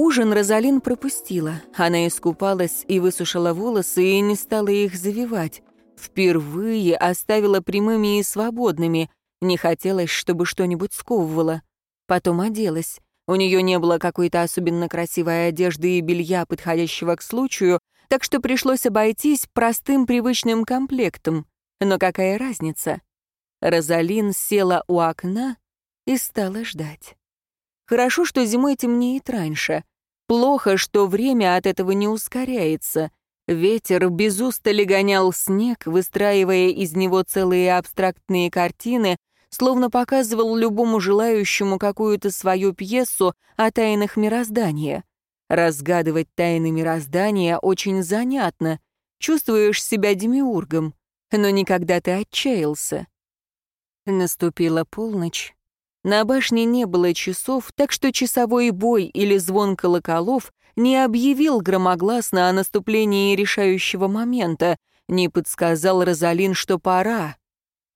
Ужин Розалин пропустила. Она искупалась и высушила волосы, и не стала их завивать. Впервые оставила прямыми и свободными. Не хотелось, чтобы что-нибудь сковывало. Потом оделась. У нее не было какой-то особенно красивой одежды и белья, подходящего к случаю, так что пришлось обойтись простым привычным комплектом. Но какая разница? Розалин села у окна и стала ждать. Хорошо, что зимой темнеет раньше. Плохо, что время от этого не ускоряется. Ветер без устали гонял снег, выстраивая из него целые абстрактные картины, словно показывал любому желающему какую-то свою пьесу о тайнах мироздания. Разгадывать тайны мироздания очень занятно. Чувствуешь себя демиургом, но никогда ты отчаялся. Наступила полночь. На башне не было часов, так что часовой бой или звон колоколов не объявил громогласно о наступлении решающего момента, не подсказал Розалин, что пора.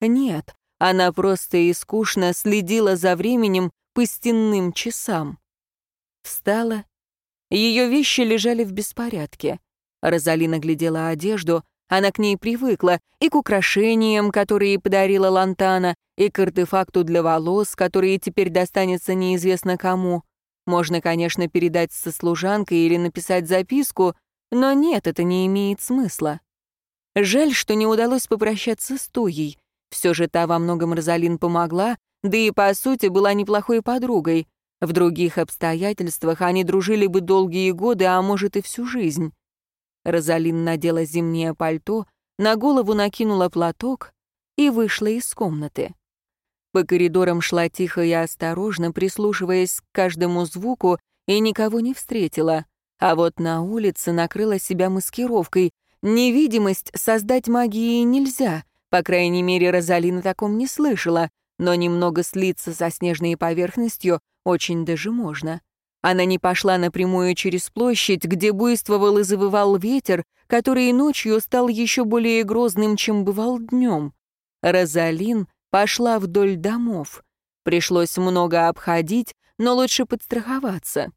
Нет, она просто и скучно следила за временем по стенным часам. Встала. Ее вещи лежали в беспорядке. Розалина глядела одежду, она к ней привыкла, и к украшениям, которые подарила Лантана, и к артефакту для волос, который теперь достанется неизвестно кому. Можно, конечно, передать со служанкой или написать записку, но нет, это не имеет смысла. Жаль, что не удалось попрощаться с Тоей. Все же та во многом Розалин помогла, да и, по сути, была неплохой подругой. В других обстоятельствах они дружили бы долгие годы, а может и всю жизнь. Розалин надела зимнее пальто, на голову накинула платок и вышла из комнаты. По коридорам шла тихо и осторожно, прислушиваясь к каждому звуку, и никого не встретила. А вот на улице накрыла себя маскировкой. Невидимость создать магией нельзя, по крайней мере, Розалина таком не слышала, но немного слиться со снежной поверхностью очень даже можно. Она не пошла напрямую через площадь, где буйствовал и завывал ветер, который ночью стал еще более грозным, чем бывал днем. Розалин пошла вдоль домов. Пришлось много обходить, но лучше подстраховаться.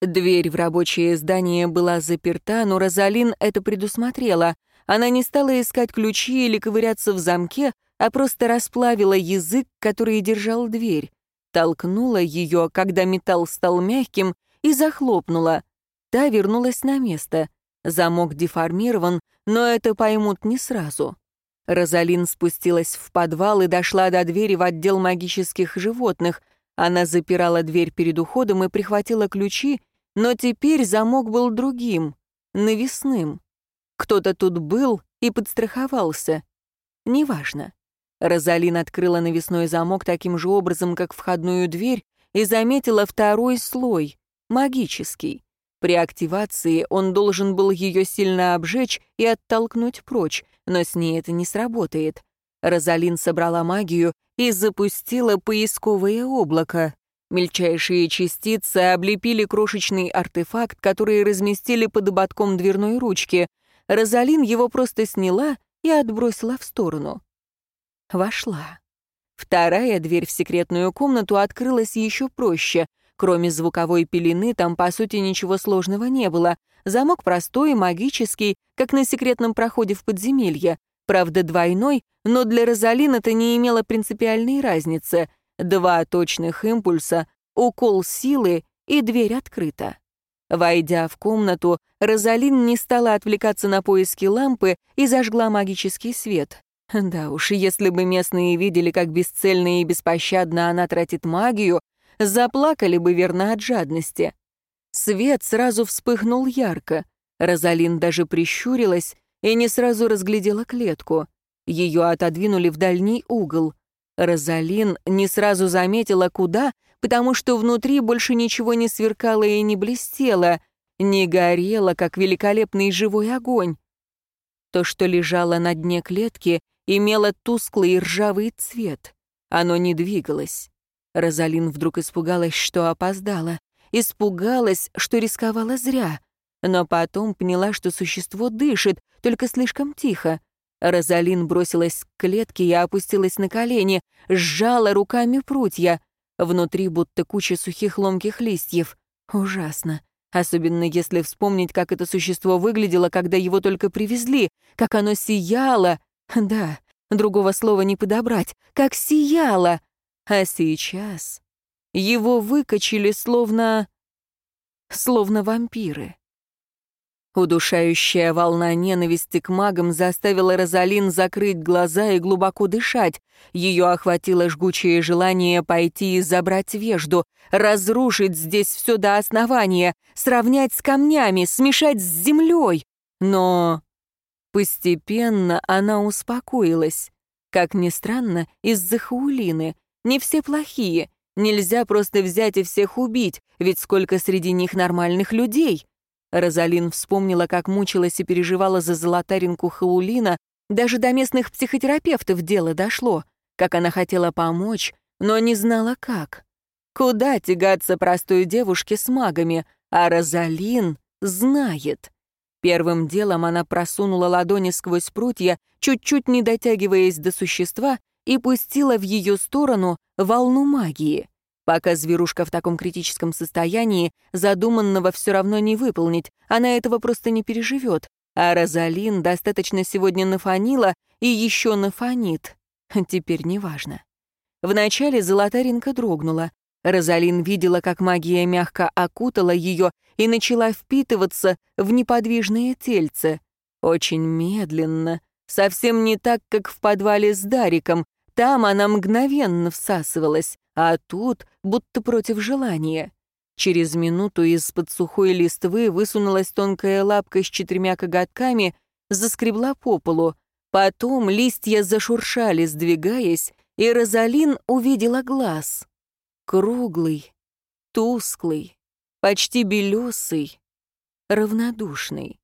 Дверь в рабочее здание была заперта, но Розалин это предусмотрела. Она не стала искать ключи или ковыряться в замке, а просто расплавила язык, который держал дверь. Толкнула ее, когда металл стал мягким, и захлопнула. Та вернулась на место. Замок деформирован, но это поймут не сразу. Розалин спустилась в подвал и дошла до двери в отдел магических животных. Она запирала дверь перед уходом и прихватила ключи, но теперь замок был другим, навесным. Кто-то тут был и подстраховался. Неважно. Розалин открыла навесной замок таким же образом, как входную дверь, и заметила второй слой, магический. При активации он должен был ее сильно обжечь и оттолкнуть прочь, но с ней это не сработает. Розалин собрала магию и запустила поисковое облако. Мельчайшие частицы облепили крошечный артефакт, который разместили под ободком дверной ручки. Розалин его просто сняла и отбросила в сторону. Вошла. Вторая дверь в секретную комнату открылась еще проще. Кроме звуковой пелены, там, по сути, ничего сложного не было. Замок простой, магический, как на секретном проходе в подземелье. Правда, двойной, но для Розалин это не имело принципиальной разницы. Два точных импульса, укол силы, и дверь открыта. Войдя в комнату, Розалин не стала отвлекаться на поиски лампы и зажгла магический свет. Да уж, если бы местные видели, как бесцельно и беспощадно она тратит магию, заплакали бы верно от жадности. Свет сразу вспыхнул ярко. Розалин даже прищурилась и не сразу разглядела клетку. Ее отодвинули в дальний угол. Розалин не сразу заметила, куда, потому что внутри больше ничего не сверкало и не блестело, не горело, как великолепный живой огонь. То, что лежало на дне клетки, имело тусклый ржавый цвет. Оно не двигалось. Розалин вдруг испугалась, что опоздала. Испугалась, что рисковала зря. Но потом поняла, что существо дышит, только слишком тихо. Розалин бросилась к клетке и опустилась на колени, сжала руками прутья. Внутри будто куча сухих ломких листьев. Ужасно. Особенно если вспомнить, как это существо выглядело, когда его только привезли, как оно сияло. Да, другого слова не подобрать. Как сияло. А сейчас его выкачали словно... словно вампиры. Удушающая волна ненависти к магам заставила Розалин закрыть глаза и глубоко дышать. Ее охватило жгучее желание пойти и забрать вежду, разрушить здесь все до основания, сравнять с камнями, смешать с землей. Но постепенно она успокоилась. Как ни странно, из-за Хаулины. Не все плохие. Нельзя просто взять и всех убить, ведь сколько среди них нормальных людей. Розалин вспомнила, как мучилась и переживала за золотаринку Хаулина, даже до местных психотерапевтов дело дошло, как она хотела помочь, но не знала как. Куда тягаться простой девушке с магами, а Розалин знает. Первым делом она просунула ладони сквозь прутья, чуть-чуть не дотягиваясь до существа, и пустила в ее сторону волну магии. Пока зверушка в таком критическом состоянии, задуманного все равно не выполнить, она этого просто не переживет. А Розалин достаточно сегодня нафанила и еще нафанит. Теперь неважно. Вначале золотаринка дрогнула. Розалин видела, как магия мягко окутала ее и начала впитываться в неподвижное тельце. Очень медленно, совсем не так, как в подвале с Дариком. Там она мгновенно всасывалась, а тут будто против желания. Через минуту из-под сухой листвы высунулась тонкая лапка с четырьмя коготками, заскребла по полу. Потом листья зашуршали, сдвигаясь, и Розалин увидела глаз. Круглый, тусклый, почти белесый, равнодушный.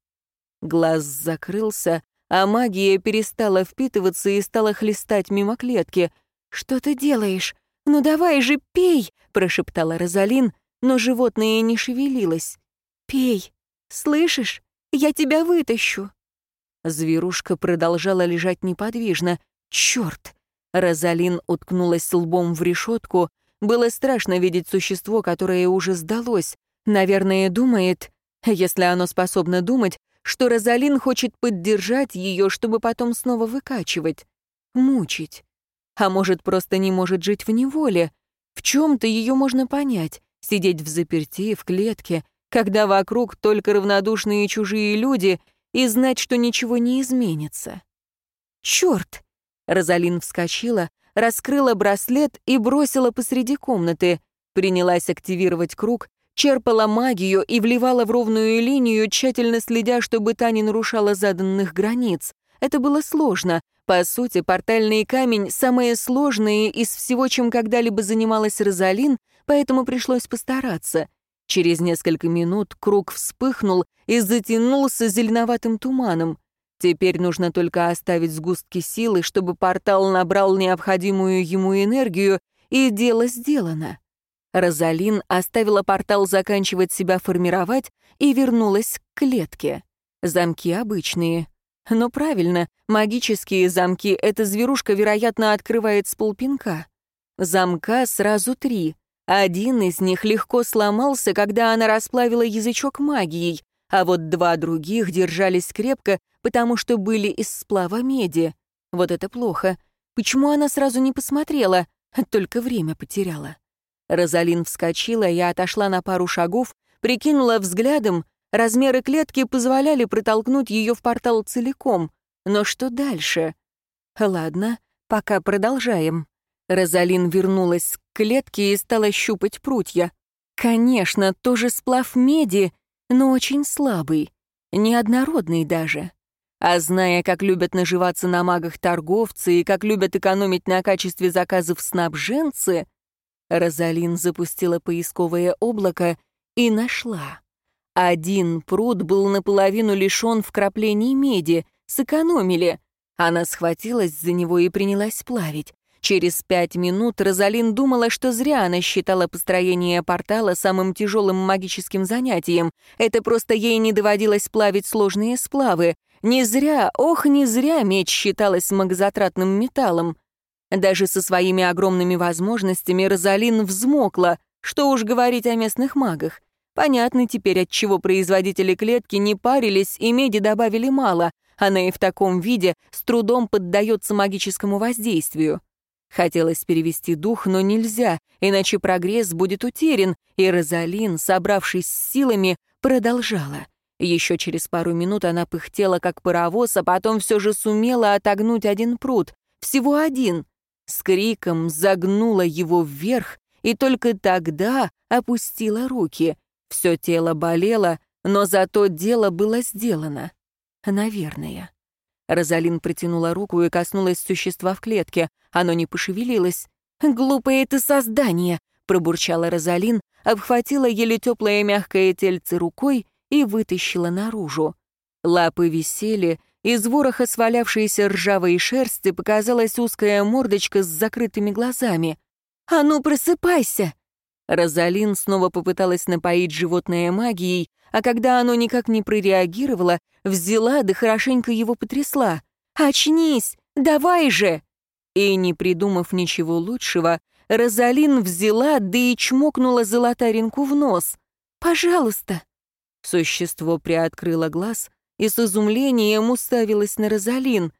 Глаз закрылся, а магия перестала впитываться и стала хлестать мимо клетки. «Что ты делаешь?» «Ну давай же, пей!» — прошептала Розалин, но животное не шевелилось. «Пей! Слышишь? Я тебя вытащу!» Зверушка продолжала лежать неподвижно. «Черт!» Розалин уткнулась лбом в решетку. Было страшно видеть существо, которое уже сдалось. Наверное, думает, если оно способно думать, что Розалин хочет поддержать ее, чтобы потом снова выкачивать, мучить. А может, просто не может жить в неволе. В чем-то ее можно понять. Сидеть в заперти, в клетке, когда вокруг только равнодушные чужие люди, и знать, что ничего не изменится. «Черт!» Розалин вскочила, раскрыла браслет и бросила посреди комнаты. Принялась активировать круг, черпала магию и вливала в ровную линию, тщательно следя, чтобы та не нарушала заданных границ. Это было сложно, по сути, портальный камень — самое сложное из всего, чем когда-либо занималась Розалин, поэтому пришлось постараться. Через несколько минут круг вспыхнул и затянулся зеленоватым туманом. Теперь нужно только оставить сгустки силы, чтобы портал набрал необходимую ему энергию, и дело сделано. Розалин оставила портал заканчивать себя формировать и вернулась к клетке. Замки обычные, но правильно, магические замки эта зверушка, вероятно, открывает с полпинка. Замка сразу три. Один из них легко сломался, когда она расплавила язычок магией, а вот два других держались крепко, потому что были из сплава меди. Вот это плохо. Почему она сразу не посмотрела? Только время потеряла. Розалин вскочила и отошла на пару шагов, прикинула взглядом, Размеры клетки позволяли протолкнуть ее в портал целиком. Но что дальше? Ладно, пока продолжаем. Розалин вернулась к клетке и стала щупать прутья. Конечно, тоже сплав меди, но очень слабый, неоднородный даже. А зная, как любят наживаться на магах торговцы и как любят экономить на качестве заказов снабженцы, Розалин запустила поисковое облако и нашла. Один пруд был наполовину лишен вкраплений меди, сэкономили. Она схватилась за него и принялась плавить. Через пять минут Розалин думала, что зря она считала построение портала самым тяжелым магическим занятием. Это просто ей не доводилось плавить сложные сплавы. Не зря, ох, не зря меч считалась многозатратным металлом. Даже со своими огромными возможностями Розалин взмокла, что уж говорить о местных магах. Понятно теперь, от чего производители клетки не парились и меди добавили мало. Она и в таком виде с трудом поддается магическому воздействию. Хотелось перевести дух, но нельзя, иначе прогресс будет утерян, и Розалин, собравшись с силами, продолжала. Еще через пару минут она пыхтела, как паровоз, а потом все же сумела отогнуть один пруд. Всего один. С криком загнула его вверх и только тогда опустила руки. Все тело болело, но зато дело было сделано. Наверное. Розалин протянула руку и коснулась существа в клетке. Оно не пошевелилось. «Глупое ты создание!» — пробурчала Розалин, обхватила еле теплое мягкое тельце рукой и вытащила наружу. Лапы висели, из вороха свалявшейся ржавой шерсти показалась узкая мордочка с закрытыми глазами. «А ну, просыпайся!» Розалин снова попыталась напоить животное магией, а когда оно никак не прореагировало, взяла да хорошенько его потрясла. «Очнись! Давай же!» И, не придумав ничего лучшего, Розалин взяла, да и чмокнула золотаринку в нос. «Пожалуйста!» Существо приоткрыло глаз и с изумлением уставилось на Розалин.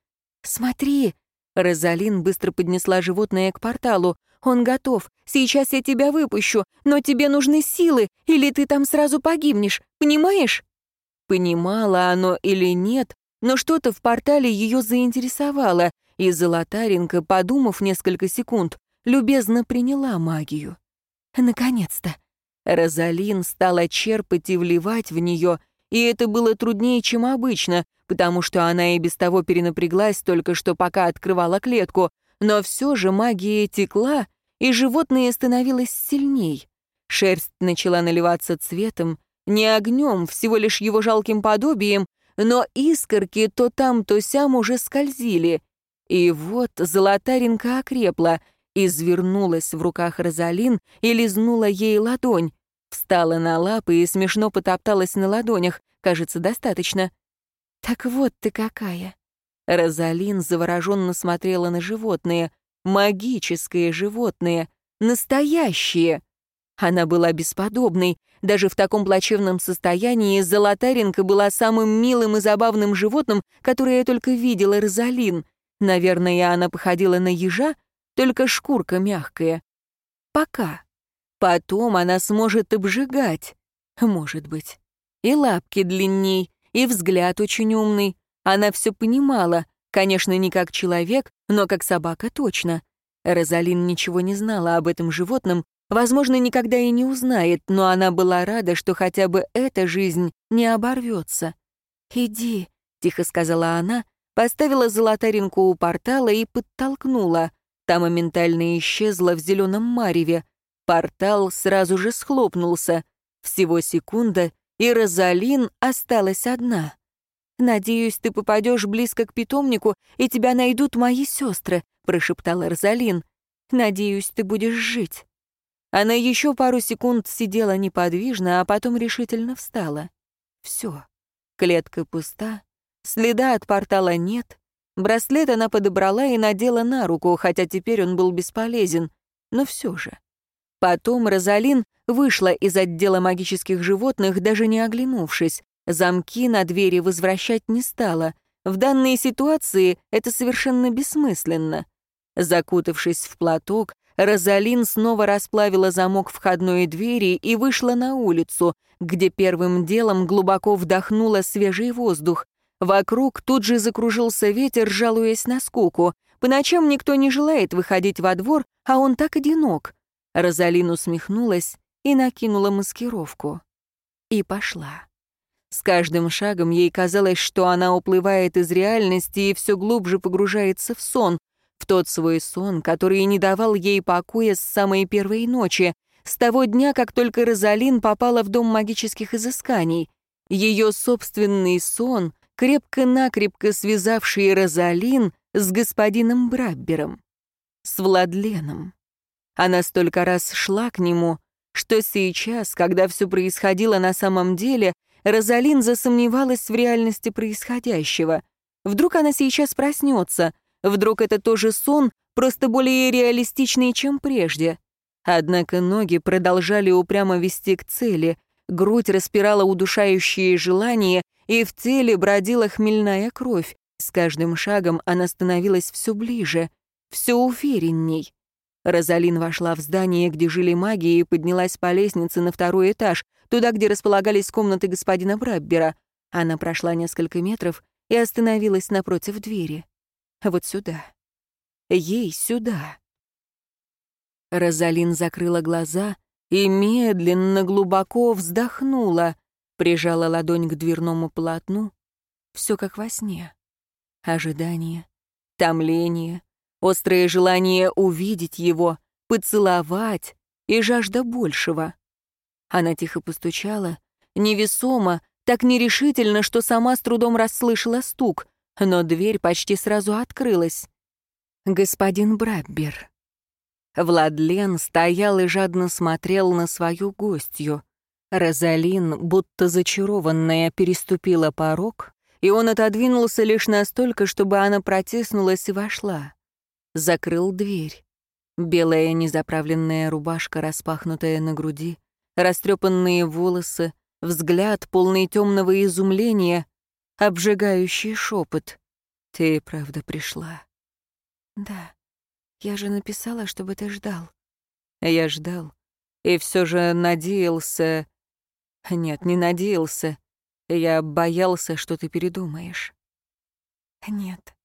«Смотри!» Розалин быстро поднесла животное к порталу. «Он готов. Сейчас я тебя выпущу, но тебе нужны силы, или ты там сразу погибнешь. Понимаешь?» Понимала оно или нет, но что-то в портале ее заинтересовало, и Золотаренко, подумав несколько секунд, любезно приняла магию. Наконец-то. Розалин стала черпать и вливать в нее, и это было труднее, чем обычно, потому что она и без того перенапряглась только что пока открывала клетку, но все же магия текла, и животное становилось сильней. Шерсть начала наливаться цветом, не огнем, всего лишь его жалким подобием, но искорки то там, то сям уже скользили. И вот золотаринка окрепла, извернулась в руках Розалин и лизнула ей ладонь. Встала на лапы и смешно потопталась на ладонях. Кажется, достаточно. «Так вот ты какая!» Розалин завороженно смотрела на животные. Магические животные. Настоящие. Она была бесподобной. Даже в таком плачевном состоянии Золотаренко была самым милым и забавным животным, которое я только видела Розалин. Наверное, она походила на ежа, только шкурка мягкая. Пока. Потом она сможет обжигать. Может быть. И лапки длинней, и взгляд очень умный. Она все понимала, конечно, не как человек, но как собака точно. Розалин ничего не знала об этом животном, возможно, никогда и не узнает, но она была рада, что хотя бы эта жизнь не оборвется. «Иди», — тихо сказала она, поставила золотаринку у портала и подтолкнула. Та моментально исчезла в зеленом мареве. Портал сразу же схлопнулся. Всего секунда, и Розалин осталась одна. «Надеюсь, ты попадешь близко к питомнику, и тебя найдут мои сестры», — прошептала Розалин. «Надеюсь, ты будешь жить». Она еще пару секунд сидела неподвижно, а потом решительно встала. Все. Клетка пуста, следа от портала нет. Браслет она подобрала и надела на руку, хотя теперь он был бесполезен. Но все же. Потом Розалин вышла из отдела магических животных, даже не оглянувшись. Замки на двери возвращать не стала. В данной ситуации это совершенно бессмысленно. Закутавшись в платок, Розалин снова расплавила замок входной двери и вышла на улицу, где первым делом глубоко вдохнула свежий воздух. Вокруг тут же закружился ветер, жалуясь на скуку. По ночам никто не желает выходить во двор, а он так одинок. Розалин усмехнулась и накинула маскировку. И пошла. С каждым шагом ей казалось, что она уплывает из реальности и все глубже погружается в сон, в тот свой сон, который не давал ей покоя с самой первой ночи, с того дня, как только Розалин попала в дом магических изысканий. Ее собственный сон, крепко-накрепко связавший Розалин с господином Браббером, с Владленом. Она столько раз шла к нему, что сейчас, когда все происходило на самом деле, Розалин засомневалась в реальности происходящего. Вдруг она сейчас проснется, вдруг это тоже сон, просто более реалистичный, чем прежде. Однако ноги продолжали упрямо вести к цели. грудь распирала удушающее желание, и в теле бродила хмельная кровь. С каждым шагом она становилась все ближе, все уверенней. Розалин вошла в здание, где жили маги, и поднялась по лестнице на второй этаж, туда, где располагались комнаты господина Браббера. Она прошла несколько метров и остановилась напротив двери. Вот сюда. Ей сюда. Розалин закрыла глаза и медленно, глубоко вздохнула, прижала ладонь к дверному полотну. Все как во сне. Ожидание, томление, острое желание увидеть его, поцеловать и жажда большего. Она тихо постучала, невесомо, так нерешительно, что сама с трудом расслышала стук, но дверь почти сразу открылась. Господин Браббер. Владлен стоял и жадно смотрел на свою гостью. Розалин, будто зачарованная, переступила порог, и он отодвинулся лишь настолько, чтобы она протиснулась и вошла закрыл дверь. Белая незаправленная рубашка, распахнутая на груди, растрепанные волосы, взгляд, полный темного изумления, обжигающий шепот. «Ты правда пришла?» «Да. Я же написала, чтобы ты ждал». Я ждал. И все же надеялся... Нет, не надеялся. Я боялся, что ты передумаешь. Нет.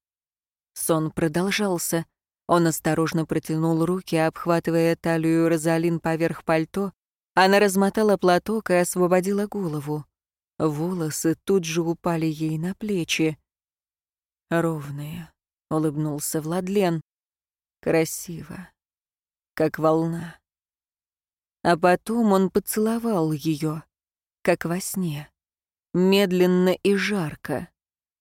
Сон продолжался. Он осторожно протянул руки, обхватывая талию Розалин поверх пальто. Она размотала платок и освободила голову. Волосы тут же упали ей на плечи. «Ровные», — улыбнулся Владлен. «Красиво, как волна». А потом он поцеловал ее, как во сне, медленно и жарко.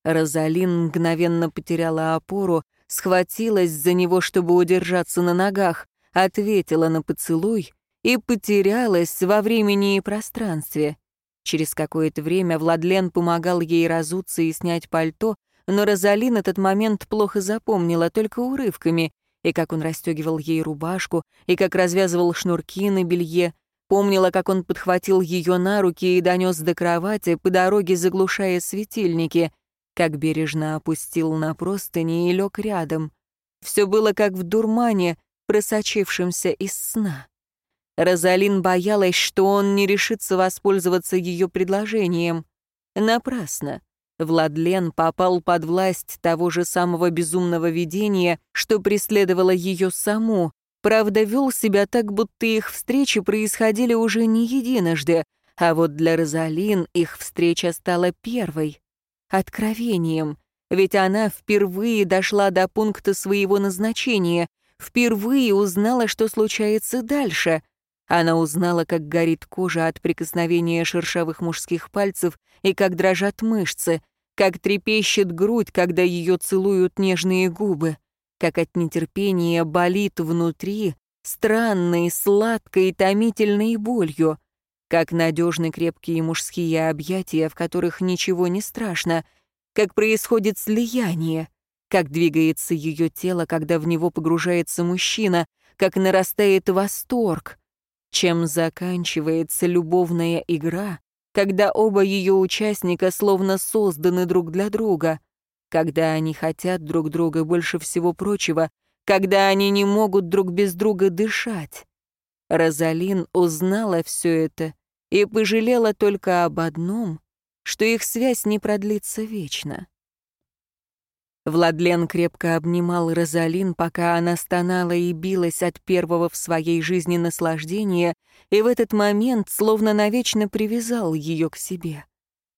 Розалин мгновенно потеряла опору, схватилась за него, чтобы удержаться на ногах, ответила на поцелуй и потерялась во времени и пространстве. Через какое-то время Владлен помогал ей разуться и снять пальто, но Розалин этот момент плохо запомнила, только урывками, и как он расстегивал ей рубашку, и как развязывал шнурки на белье, помнила, как он подхватил ее на руки и донес до кровати, по дороге заглушая светильники как бережно опустил на простыни и лег рядом. Все было как в дурмане, просочившемся из сна. Розалин боялась, что он не решится воспользоваться ее предложением. Напрасно. Владлен попал под власть того же самого безумного видения, что преследовало ее саму. Правда, вел себя так, будто их встречи происходили уже не единожды, а вот для Розалин их встреча стала первой откровением, ведь она впервые дошла до пункта своего назначения, впервые узнала, что случается дальше. Она узнала, как горит кожа от прикосновения шершавых мужских пальцев и как дрожат мышцы, как трепещет грудь, когда ее целуют нежные губы, как от нетерпения болит внутри странной, сладкой, томительной болью как надежны крепкие мужские объятия, в которых ничего не страшно, как происходит слияние, как двигается ее тело, когда в него погружается мужчина, как нарастает восторг, чем заканчивается любовная игра, когда оба ее участника словно созданы друг для друга, когда они хотят друг друга больше всего прочего, когда они не могут друг без друга дышать. Розалин узнала все это и пожалела только об одном, что их связь не продлится вечно. Владлен крепко обнимал Розалин, пока она стонала и билась от первого в своей жизни наслаждения, и в этот момент словно навечно привязал ее к себе.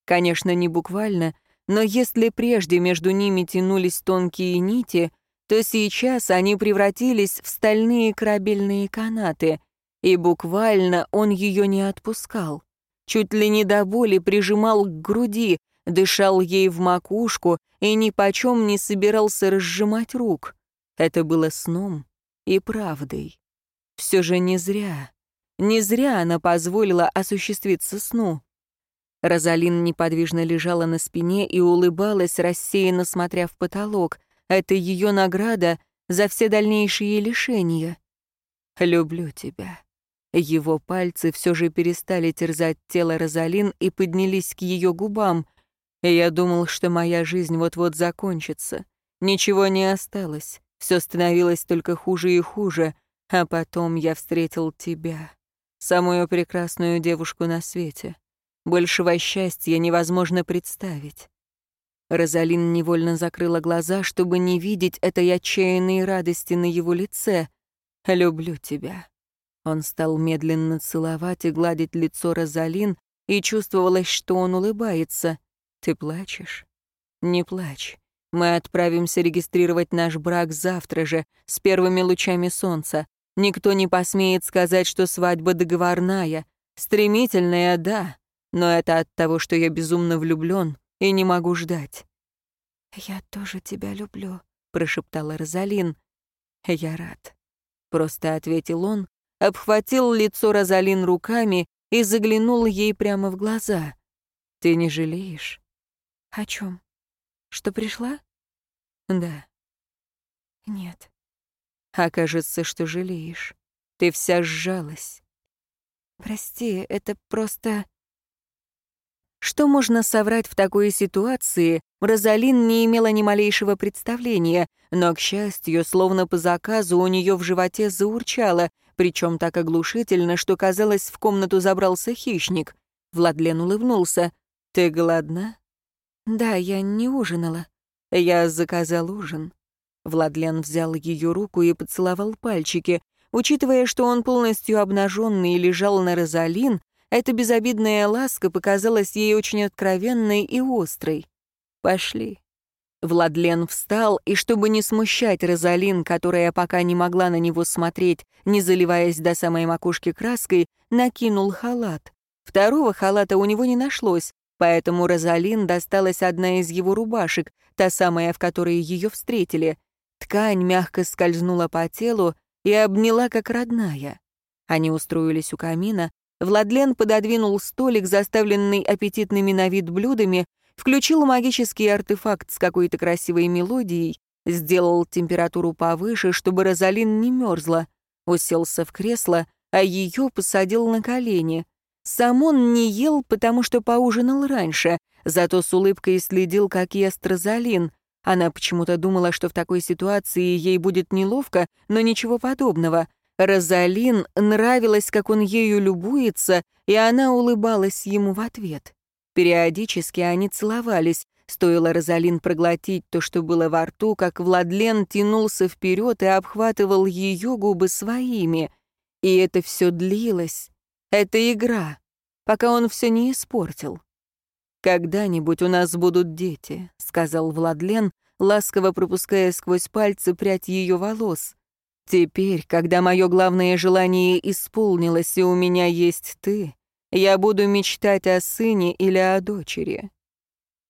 Конечно, не буквально, но если прежде между ними тянулись тонкие нити, то сейчас они превратились в стальные корабельные канаты, и буквально он ее не отпускал. Чуть ли не до боли прижимал к груди, дышал ей в макушку и ни почем не собирался разжимать рук. Это было сном и правдой. Все же не зря. Не зря она позволила осуществиться сну. Розалин неподвижно лежала на спине и улыбалась, рассеянно смотря в потолок. Это ее награда за все дальнейшие лишения. «Люблю тебя», Его пальцы все же перестали терзать тело Розалин и поднялись к ее губам. Я думал, что моя жизнь вот-вот закончится. Ничего не осталось. Все становилось только хуже и хуже. А потом я встретил тебя. Самую прекрасную девушку на свете. Большего счастья невозможно представить. Розалин невольно закрыла глаза, чтобы не видеть этой отчаянной радости на его лице. «Люблю тебя». Он стал медленно целовать и гладить лицо Розалин, и чувствовалось, что он улыбается. «Ты плачешь?» «Не плачь. Мы отправимся регистрировать наш брак завтра же, с первыми лучами солнца. Никто не посмеет сказать, что свадьба договорная. Стремительная, да, но это от того, что я безумно влюблен и не могу ждать». «Я тоже тебя люблю», — прошептала Розалин. «Я рад», — просто ответил он, обхватил лицо Розалин руками и заглянул ей прямо в глаза. «Ты не жалеешь?» «О чем? Что пришла?» «Да». «Нет». «Окажется, что жалеешь. Ты вся сжалась». «Прости, это просто...» Что можно соврать в такой ситуации, Розалин не имела ни малейшего представления, но, к счастью, словно по заказу у нее в животе заурчало, причем так оглушительно, что, казалось, в комнату забрался хищник. Владлен улыбнулся. «Ты голодна?» «Да, я не ужинала». «Я заказал ужин». Владлен взял ее руку и поцеловал пальчики. Учитывая, что он полностью обнаженный лежал на Розалин, эта безобидная ласка показалась ей очень откровенной и острой. «Пошли». Владлен встал, и чтобы не смущать Розалин, которая пока не могла на него смотреть, не заливаясь до самой макушки краской, накинул халат. Второго халата у него не нашлось, поэтому Розалин досталась одна из его рубашек, та самая, в которой ее встретили. Ткань мягко скользнула по телу и обняла как родная. Они устроились у камина, Владлен пододвинул столик, заставленный аппетитными на вид блюдами, включил магический артефакт с какой-то красивой мелодией, сделал температуру повыше, чтобы Розалин не мерзла, уселся в кресло, а ее посадил на колени. Сам он не ел, потому что поужинал раньше, зато с улыбкой следил, как ест Розалин. Она почему-то думала, что в такой ситуации ей будет неловко, но ничего подобного — Розалин нравилось, как он ею любуется, и она улыбалась ему в ответ. Периодически они целовались. Стоило Розалин проглотить то, что было во рту, как Владлен тянулся вперед и обхватывал ее губы своими. И это все длилось. Это игра, пока он все не испортил. «Когда-нибудь у нас будут дети», — сказал Владлен, ласково пропуская сквозь пальцы прядь ее волос. Теперь, когда мое главное желание исполнилось, и у меня есть ты, я буду мечтать о сыне или о дочери».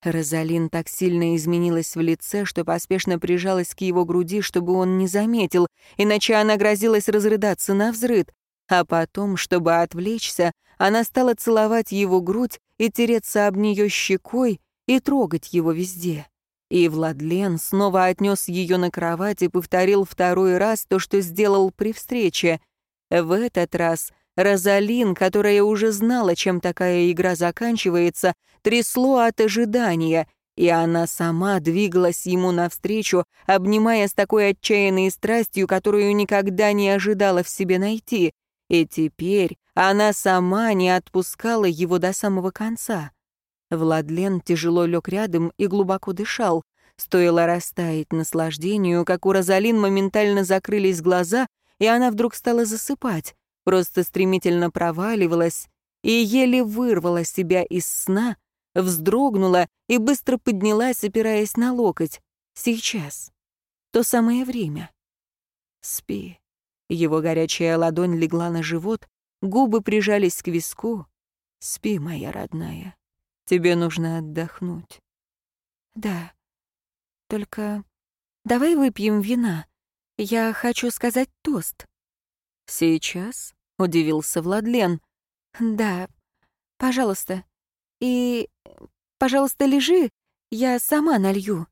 Розалин так сильно изменилась в лице, что поспешно прижалась к его груди, чтобы он не заметил, иначе она грозилась разрыдаться на взрыд. А потом, чтобы отвлечься, она стала целовать его грудь и тереться об нее щекой и трогать его везде. И Владлен снова отнес ее на кровать и повторил второй раз то, что сделал при встрече. В этот раз Розалин, которая уже знала, чем такая игра заканчивается, трясло от ожидания, и она сама двигалась ему навстречу, обнимая с такой отчаянной страстью, которую никогда не ожидала в себе найти. И теперь она сама не отпускала его до самого конца. Владлен тяжело лег рядом и глубоко дышал. Стоило растаять наслаждению, как у Розалин моментально закрылись глаза, и она вдруг стала засыпать, просто стремительно проваливалась и еле вырвала себя из сна, вздрогнула и быстро поднялась, опираясь на локоть. Сейчас. То самое время. Спи. Его горячая ладонь легла на живот, губы прижались к виску. Спи, моя родная. Тебе нужно отдохнуть. Да. Только давай выпьем вина. Я хочу сказать тост. Сейчас? Удивился Владлен. Да. Пожалуйста. И, пожалуйста, лежи, я сама налью.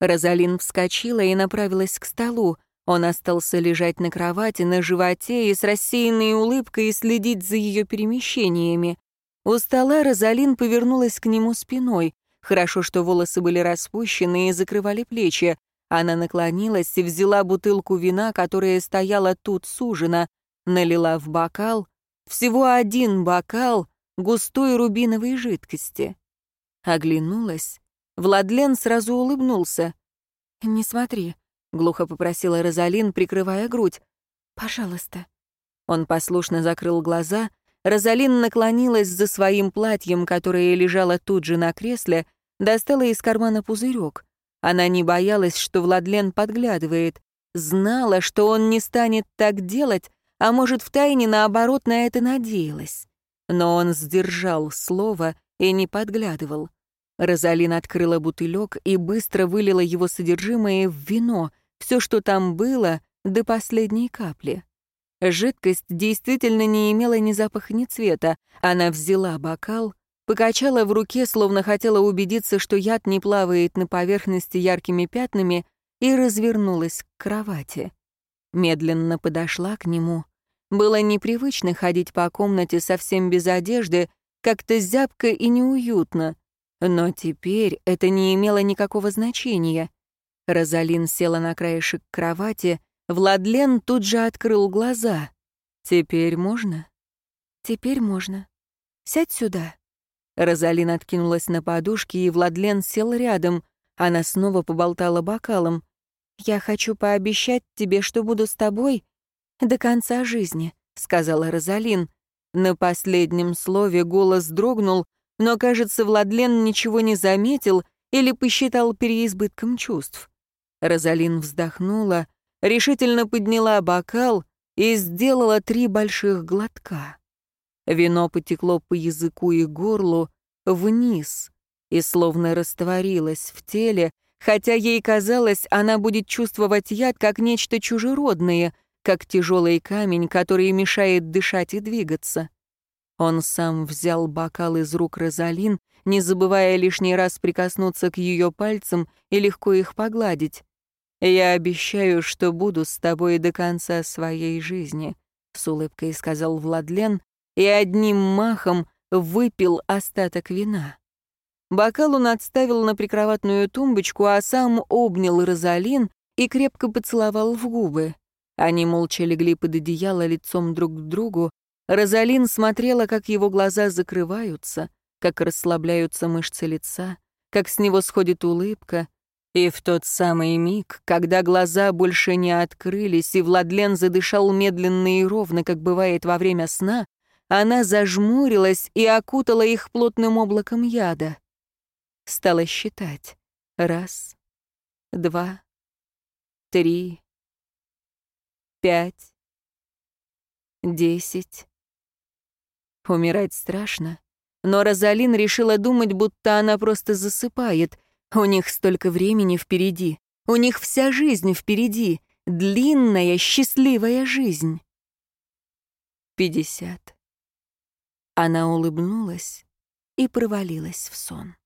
Розалин вскочила и направилась к столу. Он остался лежать на кровати, на животе и с рассеянной улыбкой следить за ее перемещениями. У стола Розалин повернулась к нему спиной. Хорошо, что волосы были распущены и закрывали плечи. Она наклонилась и взяла бутылку вина, которая стояла тут сужена, налила в бокал, всего один бокал густой рубиновой жидкости. Оглянулась. Владлен сразу улыбнулся. «Не смотри», — глухо попросила Розалин, прикрывая грудь. «Пожалуйста». Он послушно закрыл глаза. Розалин наклонилась за своим платьем, которое лежало тут же на кресле, достала из кармана пузырек. Она не боялась, что Владлен подглядывает, знала, что он не станет так делать, а может, втайне, наоборот, на это надеялась. Но он сдержал слово и не подглядывал. Розалин открыла бутылек и быстро вылила его содержимое в вино, все, что там было, до последней капли. Жидкость действительно не имела ни запаха, ни цвета. Она взяла бокал, покачала в руке, словно хотела убедиться, что яд не плавает на поверхности яркими пятнами, и развернулась к кровати. Медленно подошла к нему. Было непривычно ходить по комнате совсем без одежды, как-то зябко и неуютно. Но теперь это не имело никакого значения. Розалин села на краешек кровати, Владлен тут же открыл глаза. «Теперь можно?» «Теперь можно. Сядь сюда». Розалин откинулась на подушке, и Владлен сел рядом. Она снова поболтала бокалом. «Я хочу пообещать тебе, что буду с тобой до конца жизни», — сказала Розалин. На последнем слове голос дрогнул, но, кажется, Владлен ничего не заметил или посчитал переизбытком чувств. Розалин вздохнула, решительно подняла бокал и сделала три больших глотка. Вино потекло по языку и горлу вниз и словно растворилось в теле, хотя ей казалось, она будет чувствовать яд как нечто чужеродное, как тяжелый камень, который мешает дышать и двигаться. Он сам взял бокал из рук Розалин, не забывая лишний раз прикоснуться к ее пальцам и легко их погладить. «Я обещаю, что буду с тобой до конца своей жизни», — с улыбкой сказал Владлен и одним махом выпил остаток вина. Бокал он отставил на прикроватную тумбочку, а сам обнял Розалин и крепко поцеловал в губы. Они молча легли под одеяло лицом друг к другу, Розалин смотрела, как его глаза закрываются, как расслабляются мышцы лица, как с него сходит улыбка. И в тот самый миг, когда глаза больше не открылись, и Владлен задышал медленно и ровно, как бывает во время сна, она зажмурилась и окутала их плотным облаком яда. Стала считать. Раз, два, три, пять, десять. Умирать страшно. Но Розалин решила думать, будто она просто засыпает. У них столько времени впереди. У них вся жизнь впереди. Длинная, счастливая жизнь. Пятьдесят. Она улыбнулась и провалилась в сон.